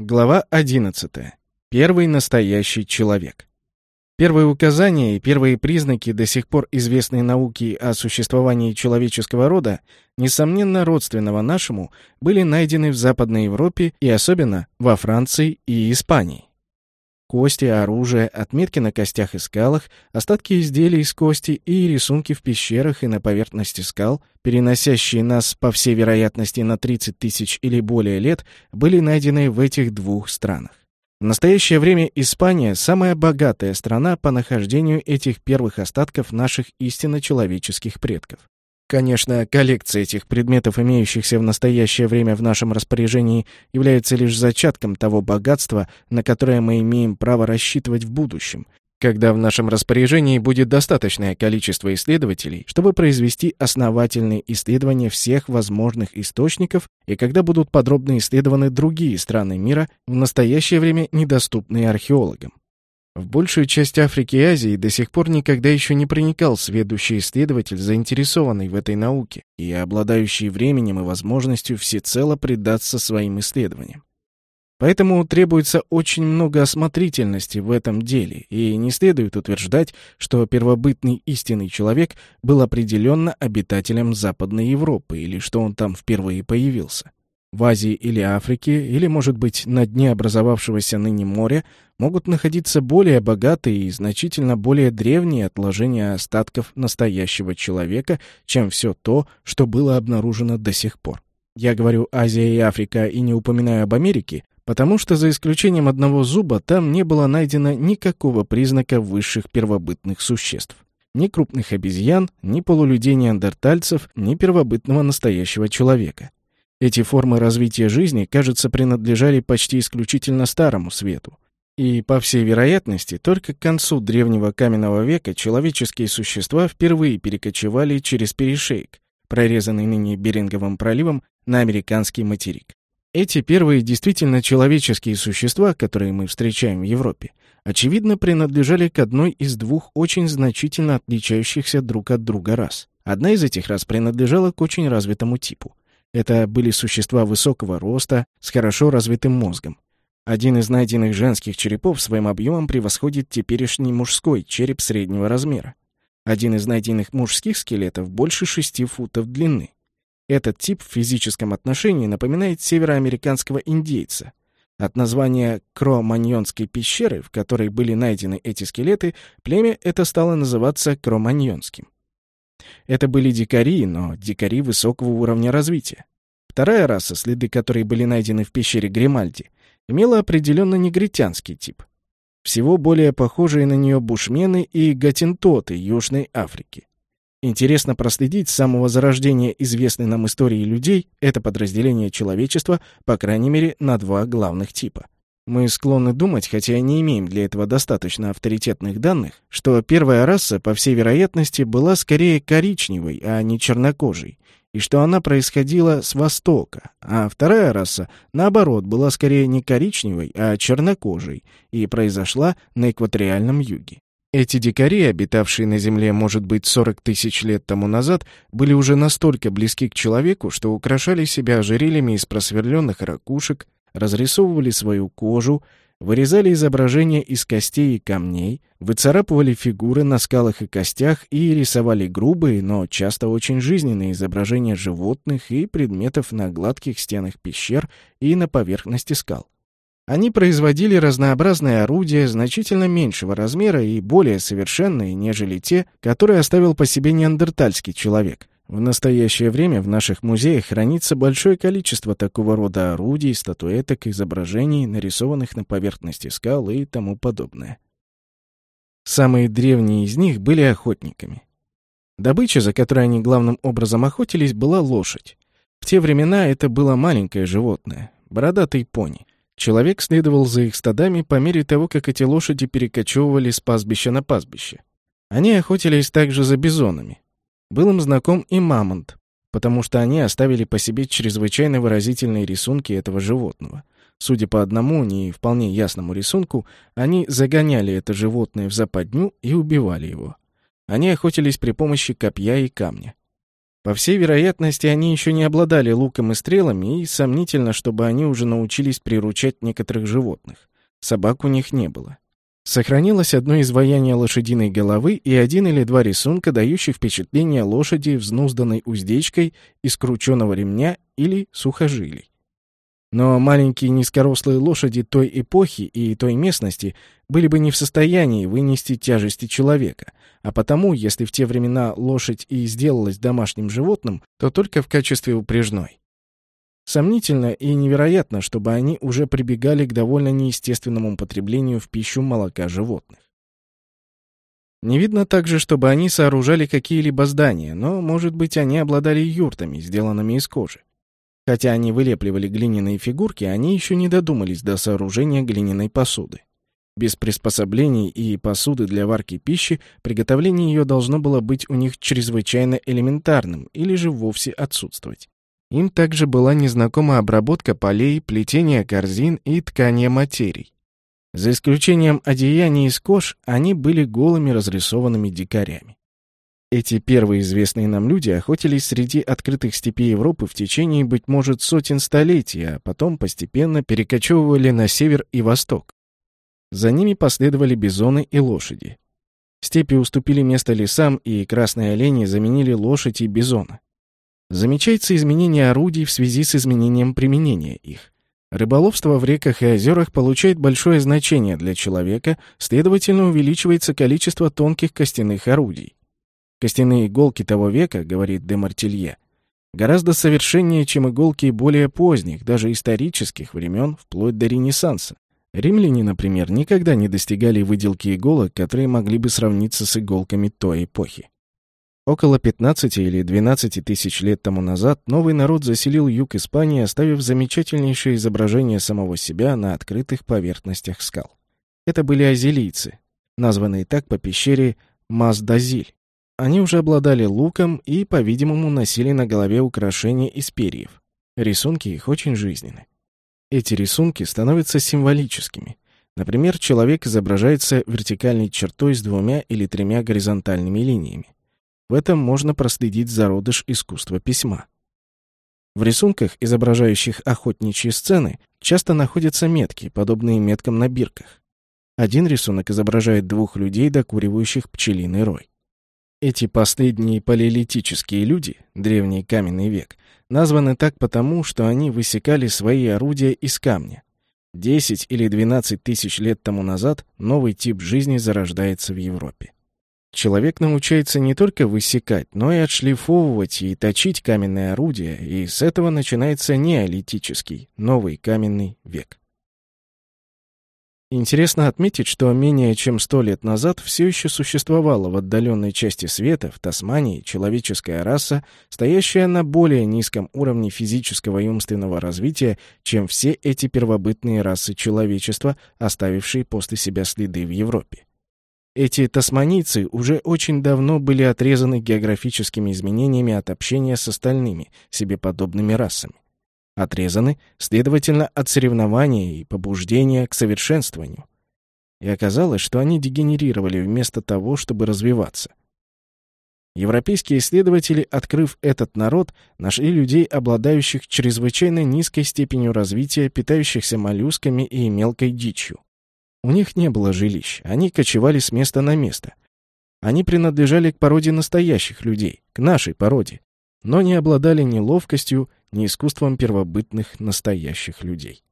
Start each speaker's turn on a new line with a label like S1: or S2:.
S1: Глава 11. Первый настоящий человек. Первые указания и первые признаки до сих пор известной науки о существовании человеческого рода, несомненно родственного нашему, были найдены в Западной Европе и особенно во Франции и Испании. Кости, оружие, отметки на костях и скалах, остатки изделий из кости и рисунки в пещерах и на поверхности скал, переносящие нас, по всей вероятности, на 30 тысяч или более лет, были найдены в этих двух странах. В настоящее время Испания – самая богатая страна по нахождению этих первых остатков наших истинно человеческих предков. Конечно, коллекция этих предметов, имеющихся в настоящее время в нашем распоряжении, является лишь зачатком того богатства, на которое мы имеем право рассчитывать в будущем, когда в нашем распоряжении будет достаточное количество исследователей, чтобы произвести основательные исследования всех возможных источников и когда будут подробно исследованы другие страны мира, в настоящее время недоступные археологам. В большую часть Африки и Азии до сих пор никогда еще не проникал сведущий исследователь, заинтересованный в этой науке и обладающий временем и возможностью всецело предаться своим исследованиям. Поэтому требуется очень много осмотрительности в этом деле, и не следует утверждать, что первобытный истинный человек был определенно обитателем Западной Европы или что он там впервые появился. В Азии или Африке, или, может быть, на дне образовавшегося ныне моря, могут находиться более богатые и значительно более древние отложения остатков настоящего человека, чем все то, что было обнаружено до сих пор. Я говорю Азия и Африка и не упоминаю об Америке, потому что за исключением одного зуба там не было найдено никакого признака высших первобытных существ. Ни крупных обезьян, ни полулюдей-неандертальцев, ни первобытного настоящего человека. Эти формы развития жизни, кажется, принадлежали почти исключительно Старому Свету. И, по всей вероятности, только к концу древнего каменного века человеческие существа впервые перекочевали через перешейк, прорезанный ныне Беринговым проливом, на американский материк. Эти первые действительно человеческие существа, которые мы встречаем в Европе, очевидно принадлежали к одной из двух очень значительно отличающихся друг от друга рас. Одна из этих рас принадлежала к очень развитому типу. Это были существа высокого роста, с хорошо развитым мозгом. Один из найденных женских черепов своим объемом превосходит теперешний мужской череп среднего размера. Один из найденных мужских скелетов больше 6 футов длины. Этот тип в физическом отношении напоминает североамериканского индейца. От названия Кро-Маньонской пещеры, в которой были найдены эти скелеты, племя это стало называться Кро-Маньонским. Это были дикари, но дикари высокого уровня развития. Вторая раса, следы которой были найдены в пещере Гримальди, имела определенно негритянский тип. Всего более похожие на нее бушмены и гатинтоты Южной Африки. Интересно проследить с самого зарождения известной нам истории людей это подразделение человечества, по крайней мере, на два главных типа — мы склонны думать, хотя не имеем для этого достаточно авторитетных данных, что первая раса, по всей вероятности, была скорее коричневой, а не чернокожей, и что она происходила с Востока, а вторая раса, наоборот, была скорее не коричневой, а чернокожей и произошла на экваториальном юге. Эти дикари, обитавшие на Земле, может быть, 40 тысяч лет тому назад, были уже настолько близки к человеку, что украшали себя ожерельями из просверленных ракушек, разрисовывали свою кожу, вырезали изображения из костей и камней, выцарапывали фигуры на скалах и костях и рисовали грубые, но часто очень жизненные изображения животных и предметов на гладких стенах пещер и на поверхности скал. Они производили разнообразные орудия значительно меньшего размера и более совершенные, нежели те, которые оставил по себе неандертальский человек — в настоящее время в наших музеях хранится большое количество такого рода орудий, статуэток, изображений, нарисованных на поверхности скал и тому подобное. Самые древние из них были охотниками. Добыча, за которой они главным образом охотились, была лошадь. В те времена это было маленькое животное, бородатый пони. Человек следовал за их стадами по мере того, как эти лошади перекочевывали с пастбища на пастбище. Они охотились также за бизонами. Был им знаком и мамонт, потому что они оставили по себе чрезвычайно выразительные рисунки этого животного. Судя по одному не вполне ясному рисунку, они загоняли это животное в западню и убивали его. Они охотились при помощи копья и камня. По всей вероятности, они еще не обладали луком и стрелами, и сомнительно, чтобы они уже научились приручать некоторых животных. Собак у них не было. Сохранилось одно изваяние лошадиной головы и один или два рисунка, дающих впечатление лошади взнузданной уздечкой из крученного ремня или сухожилий. Но маленькие низкорослые лошади той эпохи и той местности были бы не в состоянии вынести тяжести человека, а потому, если в те времена лошадь и сделалась домашним животным, то только в качестве упряжной. Сомнительно и невероятно, чтобы они уже прибегали к довольно неестественному потреблению в пищу молока животных. Не видно также, чтобы они сооружали какие-либо здания, но, может быть, они обладали юртами, сделанными из кожи. Хотя они вылепливали глиняные фигурки, они еще не додумались до сооружения глиняной посуды. Без приспособлений и посуды для варки пищи приготовление ее должно было быть у них чрезвычайно элементарным или же вовсе отсутствовать. Им также была незнакома обработка полей, плетение корзин и ткание материй. За исключением одеяний из кож, они были голыми разрисованными дикарями. Эти первые известные нам люди охотились среди открытых степей Европы в течение, быть может, сотен столетий, а потом постепенно перекочевывали на север и восток. За ними последовали бизоны и лошади. Степи уступили место лесам, и красные олени заменили лошадь и бизона. Замечается изменение орудий в связи с изменением применения их. Рыболовство в реках и озерах получает большое значение для человека, следовательно, увеличивается количество тонких костяных орудий. Костяные иголки того века, говорит де Мартилье, гораздо совершеннее, чем иголки более поздних, даже исторических времен, вплоть до Ренессанса. Римляне, например, никогда не достигали выделки иголок, которые могли бы сравниться с иголками той эпохи. Около 15 или 12 тысяч лет тому назад новый народ заселил юг Испании, оставив замечательнейшее изображение самого себя на открытых поверхностях скал. Это были азилийцы, названные так по пещере Маздазиль. Они уже обладали луком и, по-видимому, носили на голове украшения из перьев. Рисунки их очень жизненны. Эти рисунки становятся символическими. Например, человек изображается вертикальной чертой с двумя или тремя горизонтальными линиями. В этом можно проследить зародыш искусства письма. В рисунках, изображающих охотничьи сцены, часто находятся метки, подобные меткам на бирках. Один рисунок изображает двух людей, докуривающих пчелиный рой. Эти последние палеолитические люди, древний каменный век, названы так потому, что они высекали свои орудия из камня. 10 или 12 тысяч лет тому назад новый тип жизни зарождается в Европе. Человек научается не только высекать, но и отшлифовывать и точить каменное орудие, и с этого начинается неолитический, новый каменный век. Интересно отметить, что менее чем сто лет назад все еще существовала в отдаленной части света, в Тасмании, человеческая раса, стоящая на более низком уровне физического и умственного развития, чем все эти первобытные расы человечества, оставившие после себя следы в Европе. Эти тасманийцы уже очень давно были отрезаны географическими изменениями от общения с остальными, себе подобными расами. Отрезаны, следовательно, от соревнования и побуждения к совершенствованию. И оказалось, что они дегенерировали вместо того, чтобы развиваться. Европейские исследователи, открыв этот народ, нашли людей, обладающих чрезвычайно низкой степенью развития, питающихся моллюсками и мелкой дичью. У них не было жилищ, они кочевали с места на место. Они принадлежали к породе настоящих людей, к нашей породе, но не обладали ни ловкостью, ни искусством первобытных настоящих людей.